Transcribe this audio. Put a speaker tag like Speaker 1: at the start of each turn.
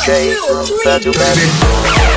Speaker 1: DJ from Badu Badu.
Speaker 2: Party!